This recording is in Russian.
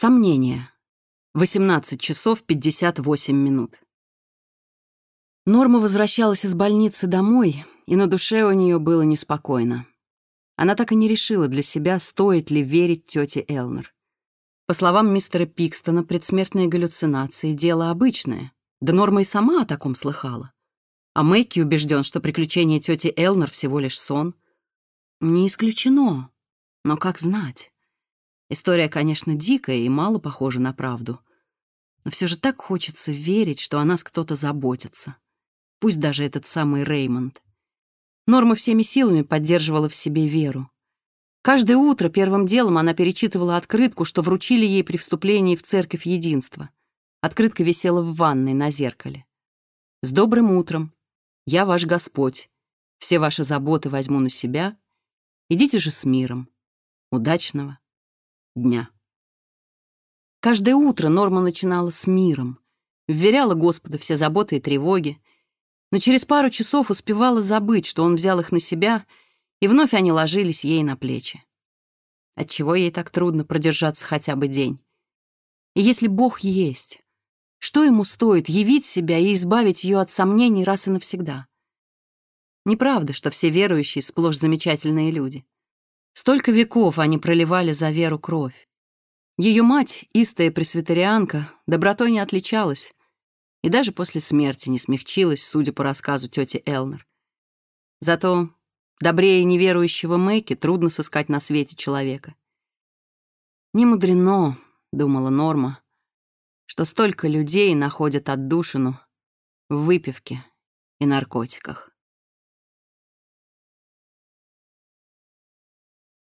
Сомнение. 18 часов 58 минут. Норма возвращалась из больницы домой, и на душе у нее было неспокойно. Она так и не решила для себя, стоит ли верить тете Элнер. По словам мистера Пикстона, предсмертные галлюцинации — дело обычное. Да Норма и сама о таком слыхала. А Мэйки убежден, что приключение тети Элнер всего лишь сон. Не исключено, но как знать? История, конечно, дикая и мало похожа на правду. Но все же так хочется верить, что о нас кто-то заботится. Пусть даже этот самый Реймонд. Норма всеми силами поддерживала в себе веру. Каждое утро первым делом она перечитывала открытку, что вручили ей при вступлении в Церковь Единства. Открытка висела в ванной на зеркале. «С добрым утром! Я ваш Господь. Все ваши заботы возьму на себя. Идите же с миром. Удачного дня. Каждое утро Норма начинала с миром, вверяла Господу все заботы и тревоги, но через пару часов успевала забыть, что он взял их на себя, и вновь они ложились ей на плечи. Отчего ей так трудно продержаться хотя бы день? И если Бог есть, что ему стоит явить себя и избавить ее от сомнений раз и навсегда? Неправда, что все верующие сплошь замечательные люди — Столько веков они проливали за веру кровь. Ее мать, истая пресвитерианка, добротой не отличалась и даже после смерти не смягчилась, судя по рассказу тети Элнер. Зато добрее неверующего Мэйки трудно сыскать на свете человека. «Не мудрено», — думала Норма, «что столько людей находят отдушину в выпивке и наркотиках».